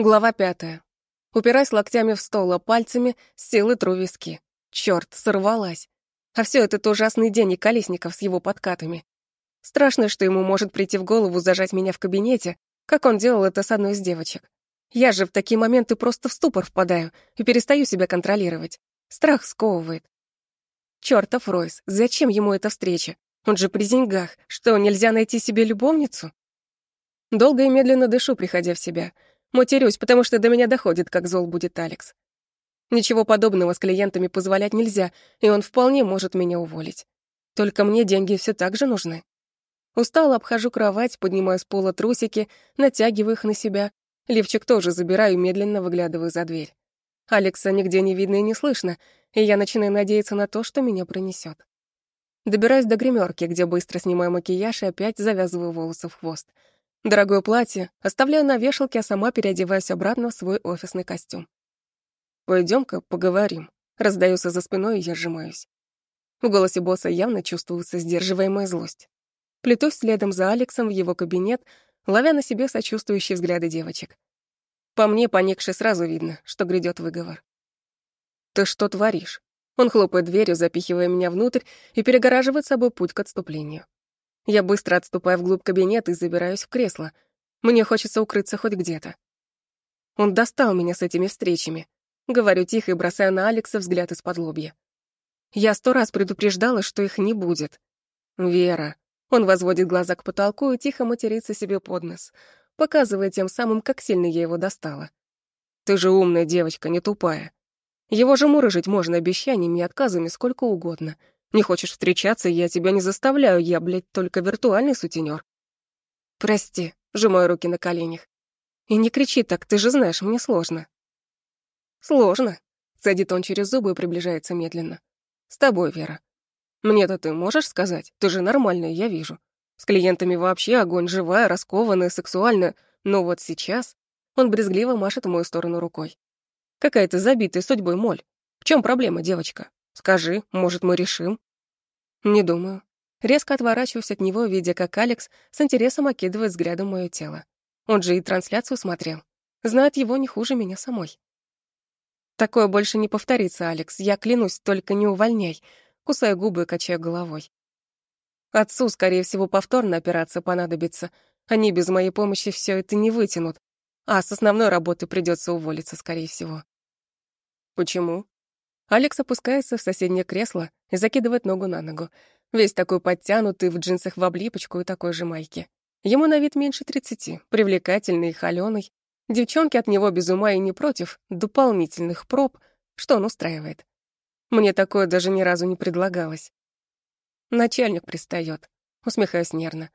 Глава пятая. Упираясь локтями в стол, а пальцами с силы тру виски. Чёрт, сорвалась. А все этот ужасный день и Колесников с его подкатами. Страшно, что ему может прийти в голову зажать меня в кабинете, как он делал это с одной из девочек. Я же в такие моменты просто в ступор впадаю и перестаю себя контролировать. Страх сковывает. Чёртов Ройс, зачем ему эта встреча? Он же при деньгах. Что, нельзя найти себе любовницу? Долго и медленно дышу, приходя в себя — Матерюсь, потому что до меня доходит, как зол будет Алекс. Ничего подобного с клиентами позволять нельзя, и он вполне может меня уволить. Только мне деньги все так же нужны. Устало обхожу кровать, поднимаю с пола трусики, натягиваю их на себя. Лифчик тоже забираю и медленно выглядываю за дверь. Алекса нигде не видно и не слышно, и я начинаю надеяться на то, что меня пронесет. Добираюсь до гримерки, где быстро снимаю макияж и опять завязываю волосы в хвост — Дорогое платье оставляю на вешалке, а сама переодеваюсь обратно в свой офисный костюм. Пойдем-ка поговорим. Раздается за спиной, и я сжимаюсь. В голосе босса явно чувствуется сдерживаемая злость. Плетусь следом за Алексом в его кабинет, ловя на себе сочувствующие взгляды девочек. По мне, поникши, сразу видно, что грядет выговор. «Ты что творишь?» Он хлопает дверью, запихивая меня внутрь и перегораживает собой путь к отступлению. Я быстро отступаю вглубь кабинета и забираюсь в кресло. Мне хочется укрыться хоть где-то. Он достал меня с этими встречами. Говорю тихо и бросаю на Алекса взгляд из-под лобья. Я сто раз предупреждала, что их не будет. Вера. Он возводит глаза к потолку и тихо матерится себе под нос, показывая тем самым, как сильно я его достала. Ты же умная девочка, не тупая. Его же мурыжить можно обещаниями и отказами сколько угодно — не хочешь встречаться, я тебя не заставляю, я, блядь, только виртуальный сутенер. Прости, сжимаю руки на коленях. И не кричи так, ты же знаешь, мне сложно. Сложно. Садит он через зубы и приближается медленно. С тобой, Вера. Мне-то ты можешь сказать? Ты же нормальная, я вижу. С клиентами вообще огонь живая, раскованная, сексуальная. Но вот сейчас он брезгливо машет в мою сторону рукой. Какая-то забитая судьбой моль. В чем проблема, девочка? Скажи, может, мы решим?» «Не думаю». Резко отворачиваюсь от него, видя, как Алекс с интересом окидывает взглядом мое тело. Он же и трансляцию смотрел. Знает его не хуже меня самой. Такое больше не повторится, Алекс. Я клянусь, только не увольняй. Кусаю губы и качаю головой. Отцу, скорее всего, повторно операция понадобится. Они без моей помощи все это не вытянут. А с основной работы придется уволиться, скорее всего. Почему? Алекс опускается в соседнее кресло и закидывает ногу на ногу. Весь такой подтянутый, в джинсах в облипочку и такой же майке. Ему на вид меньше тридцати, привлекательный и холёный. Девчонки от него без ума и не против дополнительных проб, что он устраивает. Мне такое даже ни разу не предлагалось. Начальник пристает, усмехаясь нервно.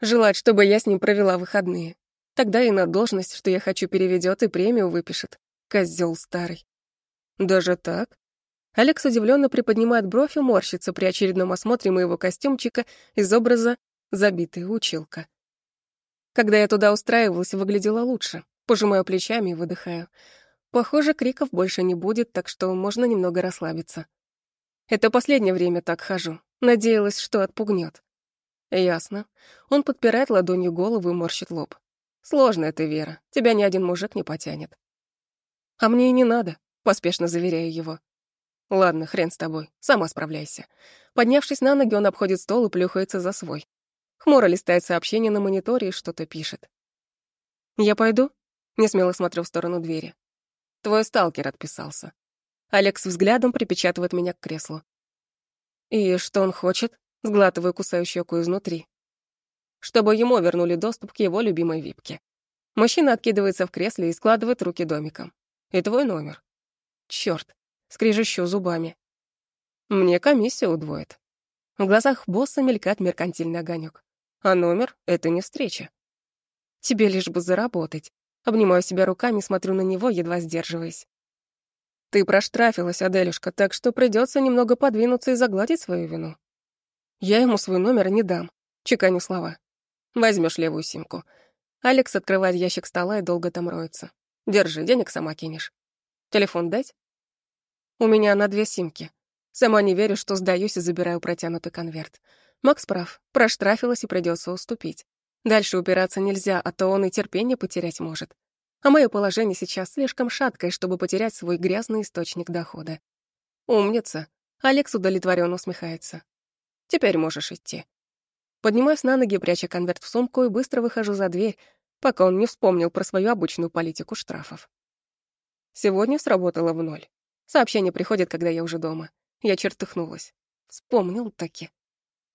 Желает, чтобы я с ним провела выходные. Тогда и на должность, что я хочу, переведет и премию выпишет. Козел старый. Даже так? Алекс удивленно приподнимает бровь и морщится при очередном осмотре моего костюмчика из образа «забитая училка». Когда я туда устраивалась, выглядела лучше. Пожимаю плечами и выдыхаю. Похоже, криков больше не будет, так что можно немного расслабиться. Это последнее время так хожу. Надеялась, что отпугнет. Ясно. Он подпирает ладонью голову и морщит лоб. Сложно это, Вера. Тебя ни один мужик не потянет. А мне и не надо, поспешно заверяю его. Ладно, хрен с тобой, сама справляйся. Поднявшись на ноги, он обходит стол и плюхается за свой. Хмуро листает сообщение на мониторе и что-то пишет. «Я пойду?» — несмело смотрю в сторону двери. «Твой сталкер отписался». Алекс взглядом припечатывает меня к креслу. «И что он хочет?» — сглатываю кусаю щеку изнутри. «Чтобы ему вернули доступ к его любимой випке». Мужчина откидывается в кресле и складывает руки домиком. «И твой номер». Чёрт, скрежещу зубами. Мне комиссия удвоит. В глазах босса мелькает меркантильный огонек. А номер — это не встреча. Тебе лишь бы заработать. Обнимаю себя руками, смотрю на него, едва сдерживаясь. Ты проштрафилась, Аделюшка, так что придется немного подвинуться и загладить свою вину. Я ему свой номер не дам, чеканю слова. Возьмешь левую симку. Алекс открывает ящик стола и долго там роется. Держи, денег сама кинешь. Телефон дать? У меня на две симки. Сама не верю, что сдаюсь и забираю протянутый конверт. Макс прав, проштрафилась и придется уступить. Дальше упираться нельзя, а то он и терпение потерять может. а мое положение сейчас слишком шаткое, чтобы потерять свой грязный источник дохода. Умница. Алекс удовлетворенно усмехается. Теперь можешь идти. Поднимаюсь на ноги, пряча конверт в сумку и быстро выхожу за дверь, пока он не вспомнил про свою обычную политику штрафов. Сегодня сработало в ноль. Сообщение приходит, когда я уже дома. Я чертыхнулась. Вспомнил таки.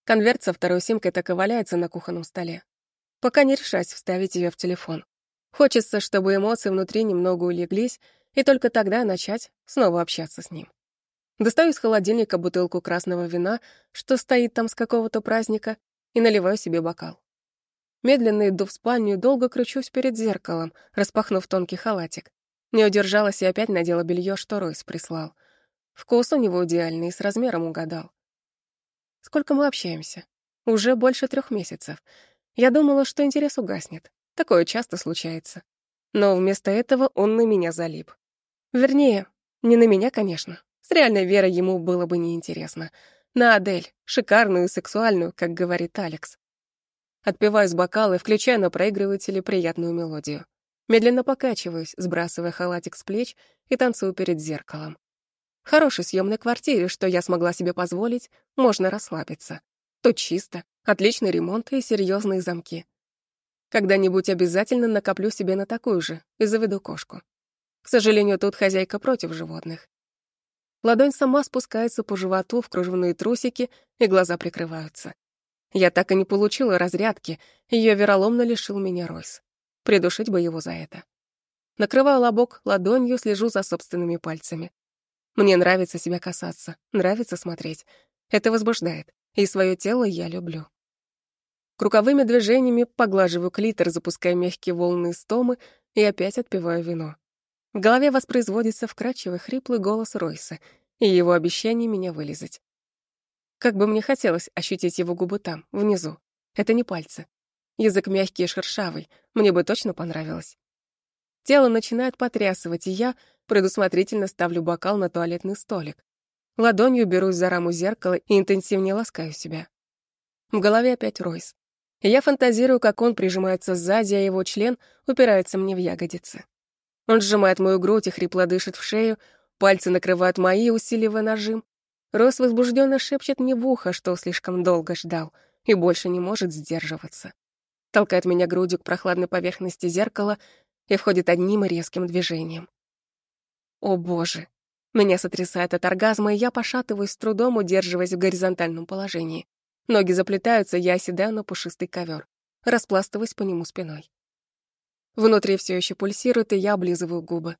Конверт со второй симкой так и валяется на кухонном столе. Пока не решаюсь вставить ее в телефон. Хочется, чтобы эмоции внутри немного улеглись, и только тогда начать снова общаться с ним. Достаю из холодильника бутылку красного вина, что стоит там с какого-то праздника, и наливаю себе бокал. Медленно иду в спальню и долго кручусь перед зеркалом, распахнув тонкий халатик. Не удержалась и опять надела белье, что Ройс прислал. Вкус у него идеальный и с размером угадал. Сколько мы общаемся? Уже больше трех месяцев. Я думала, что интерес угаснет. Такое часто случается. Но вместо этого он на меня залип. Вернее, не на меня, конечно. С реальной верой ему было бы неинтересно. На Адель, шикарную и сексуальную, как говорит Алекс. Отпиваю с бокала и включаю на проигрывателе приятную мелодию. Медленно покачиваюсь, сбрасывая халатик с плеч и танцую перед зеркалом. В хорошей съемной квартире, что я смогла себе позволить, можно расслабиться. Тут чисто, отличный ремонт и серьезные замки. Когда-нибудь обязательно накоплю себе на такую же и заведу кошку. К сожалению, тут хозяйка против животных. Ладонь сама спускается по животу в кружевные трусики, и глаза прикрываются. Я так и не получила разрядки, ее вероломно лишил меня Ройс. Придушить бы его за это. Накрываю лобок ладонью, слежу за собственными пальцами. Мне нравится себя касаться, нравится смотреть. Это возбуждает, и свое тело я люблю. Круговыми движениями поглаживаю клитор, запуская мягкие волны стомы, и опять отпиваю вино. В голове воспроизводится вкрадчивый хриплый голос Ройса и его обещание меня вылезать. Как бы мне хотелось ощутить его губы там, внизу. Это не пальцы. Язык мягкий и шершавый, мне бы точно понравилось. Тело начинает потрясывать, и я предусмотрительно ставлю бокал на туалетный столик. Ладонью берусь за раму зеркала и интенсивнее ласкаю себя. В голове опять Ройс. Я фантазирую, как он прижимается сзади, а его член упирается мне в ягодицы. Он сжимает мою грудь и хрипло дышит в шею, пальцы накрывают мои, усиливая нажим. Рос возбужденно шепчет мне в ухо, что слишком долго ждал и больше не может сдерживаться. Толкает меня грудью к прохладной поверхности зеркала и входит одним резким движением. О боже! Меня сотрясает от оргазма, и я пошатываюсь с трудом, удерживаясь в горизонтальном положении. Ноги заплетаются, я оседаю на пушистый ковер, распластываясь по нему спиной. Внутри все еще пульсирует, и я облизываю губы.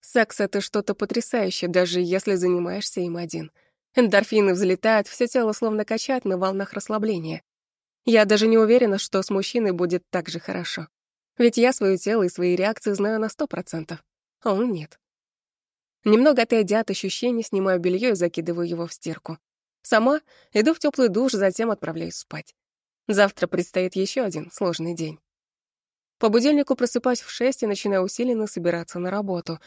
Секс — это что-то потрясающее, даже если занимаешься им один — Эндорфины взлетают, все тело словно качает на волнах расслабления. Я даже не уверена, что с мужчиной будет так же хорошо. Ведь я свое тело и свои реакции знаю на сто процентов, а он нет. Немного отойдя от ощущений, снимаю белье и закидываю его в стирку. Сама иду в теплый душ, затем отправляюсь спать. Завтра предстоит еще один сложный день. По будильнику просыпаюсь в шесть и начинаю усиленно собираться на работу.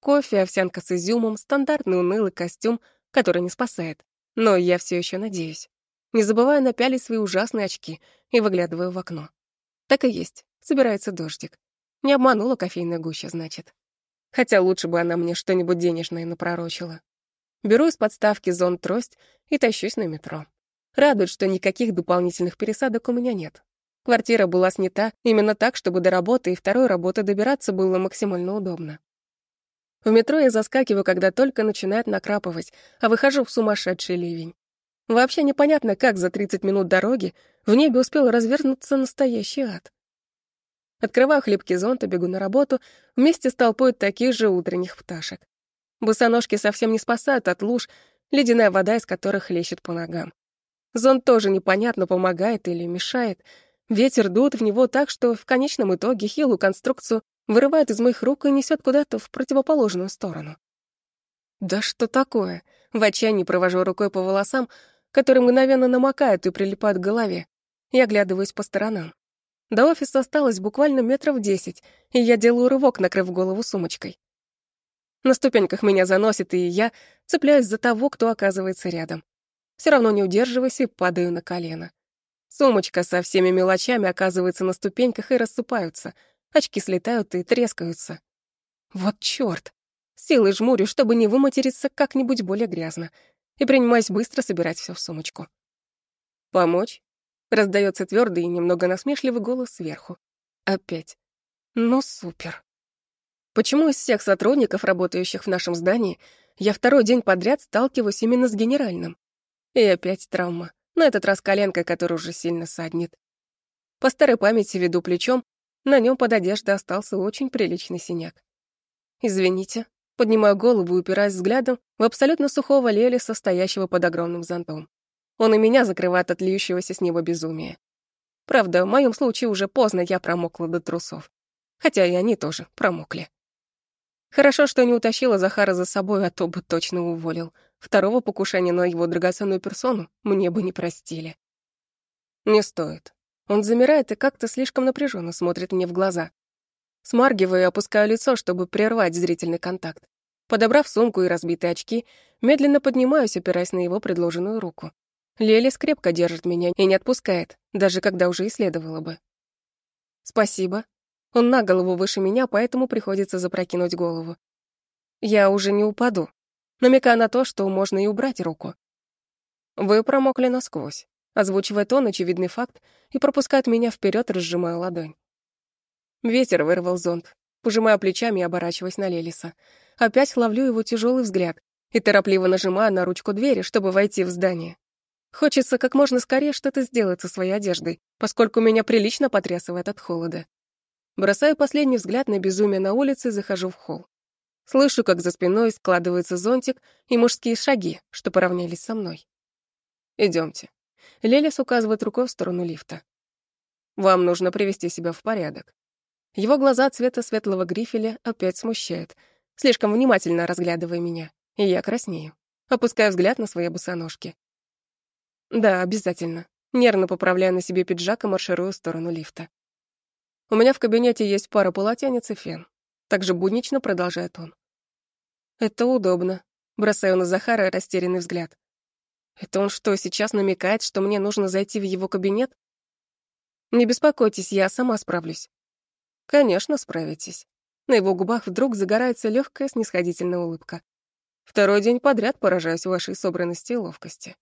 Кофе, овсянка с изюмом, стандартный унылый костюм — который не спасает. Но я все еще надеюсь. Не забываю напялить свои ужасные очки и выглядываю в окно. Так и есть, собирается дождик. Не обманула кофейная гуща, значит. Хотя лучше бы она мне что-нибудь денежное напророчила. Беру из подставки зонт-трость и тащусь на метро. Радует, что никаких дополнительных пересадок у меня нет. Квартира была снята именно так, чтобы до работы и второй работы добираться было максимально удобно. В метро я заскакиваю, когда только начинает накрапывать, а выхожу в сумасшедший ливень. Вообще непонятно, как за 30 минут дороги в небе успел развернуться настоящий ад. Открываю хлипкий зонт и бегу на работу вместе с толпой таких же утренних пташек. Босоножки совсем не спасают от луж, ледяная вода из которых лещет по ногам. Зонт тоже непонятно, помогает или мешает. Ветер дует в него так, что в конечном итоге хилую конструкцию вырывает из моих рук и несет куда-то в противоположную сторону. Да что такое? В отчаянии провожу рукой по волосам, которые мгновенно намокают и прилипают к голове, и оглядываюсь по сторонам. До офиса осталось буквально метров десять, и я делаю рывок, накрыв голову сумочкой. На ступеньках меня заносит, и я цепляюсь за того, кто оказывается рядом. Все равно не удерживаюсь и падаю на колено. Сумочка со всеми мелочами оказывается на ступеньках и рассыпаются — Очки слетают и трескаются. Вот чёрт! Силой жмурю, чтобы не выматериться как-нибудь более грязно, и принимаюсь быстро собирать всё в сумочку. «Помочь?» — раздается твёрдый и немного насмешливый голос сверху. Опять. Ну, супер. Почему из всех сотрудников, работающих в нашем здании, я второй день подряд сталкиваюсь именно с генеральным? И опять травма. На этот раз коленка, которая уже сильно саднет. По старой памяти веду плечом, на нем под одеждой остался очень приличный синяк. Извините. Поднимаю голову и упираясь взглядом в абсолютно сухого Лели, состоящего под огромным зонтом. Он и меня закрывает от льющегося с него безумия. Правда, в моем случае уже поздно я промокла до трусов. Хотя и они тоже промокли. Хорошо, что не утащила Захара за собой, а то бы точно уволил. Второго покушения на его драгоценную персону мне бы не простили. Не стоит. Он замирает и как-то слишком напряженно смотрит мне в глаза. Смаргиваю и опускаю лицо, чтобы прервать зрительный контакт. Подобрав сумку и разбитые очки, медленно поднимаюсь, опираясь на его предложенную руку. Лели скрепко держит меня и не отпускает, даже когда уже и следовало бы. Спасибо. Он на голову выше меня, поэтому приходится запрокинуть голову. Я уже не упаду, намекая на то, что можно и убрать руку. Вы промокли насквозь, озвучивает он очевидный факт и пропускает меня вперед, разжимая ладонь. Ветер вырвал зонт, пожимая плечами и оборачиваясь на Лелиса. Опять ловлю его тяжелый взгляд и торопливо нажимаю на ручку двери, чтобы войти в здание. Хочется как можно скорее что-то сделать со своей одеждой, поскольку меня прилично потрясывает от холода. Бросаю последний взгляд на безумие на улице и захожу в холл. Слышу, как за спиной складывается зонтик и мужские шаги, что поравнялись со мной. Идемте. Лелис указывает рукой в сторону лифта. Вам нужно привести себя в порядок. Его глаза цвета светлого грифеля опять смущают, слишком внимательно разглядывая меня, и я краснею. Опускаю взгляд на свои босоножки. Да, обязательно. Нервно поправляю на себе пиджак и марширую в сторону лифта. У меня в кабинете есть пара полотенец и фен. Также буднично продолжает он. Это удобно. Бросаю на Захара растерянный взгляд. Это он что, сейчас намекает, что мне нужно зайти в его кабинет? Не беспокойтесь, я сама справлюсь. Конечно, справитесь. На его губах вдруг загорается легкая снисходительная улыбка. Второй день подряд поражаюсь вашей собранности и ловкости.